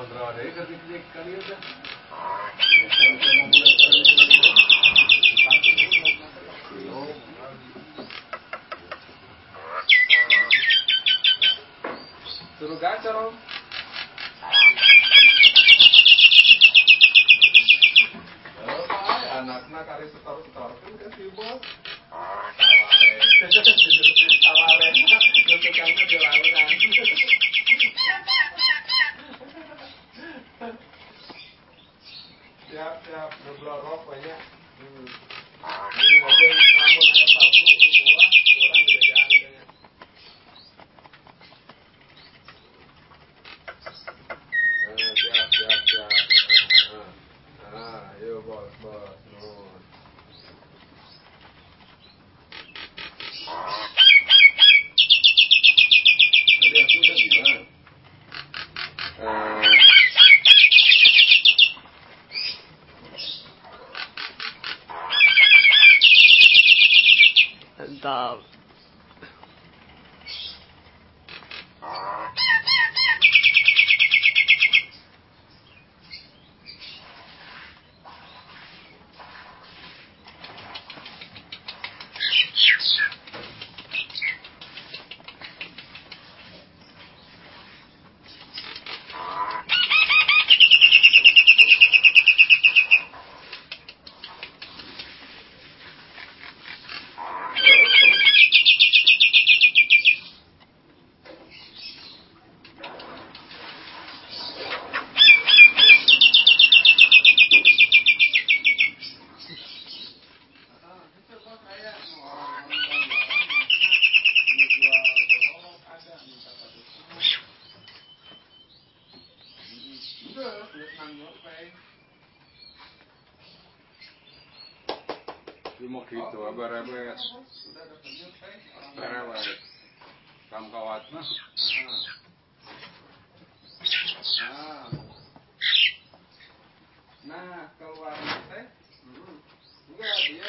Добра, река, ти ти каријата. beberapa banyak. Hmm. Ini aja kamu ada satu semua orang beda. of gitu oh. abarebes abarebes ya. ya. kam kawat mah nah nah, nah keluar teh hmm. enggak dia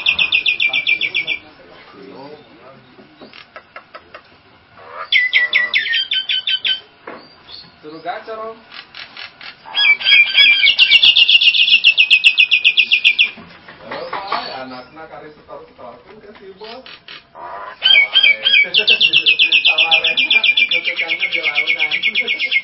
gacarom. Baik, anaknya kari setor-setor pun ke sibuk. Tawaran, ngetekannya di lautan.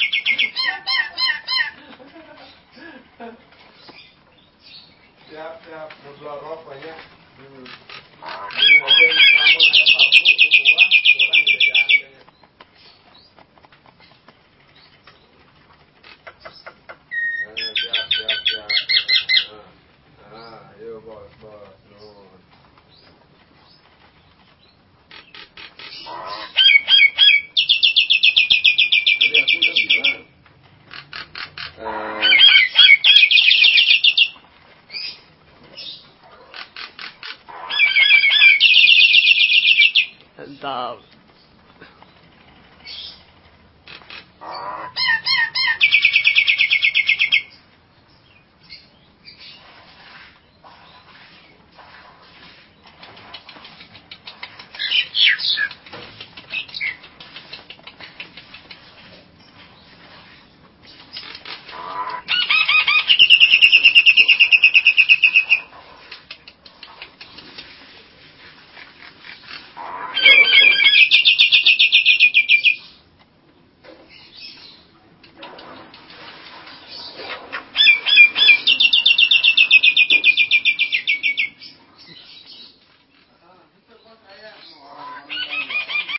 the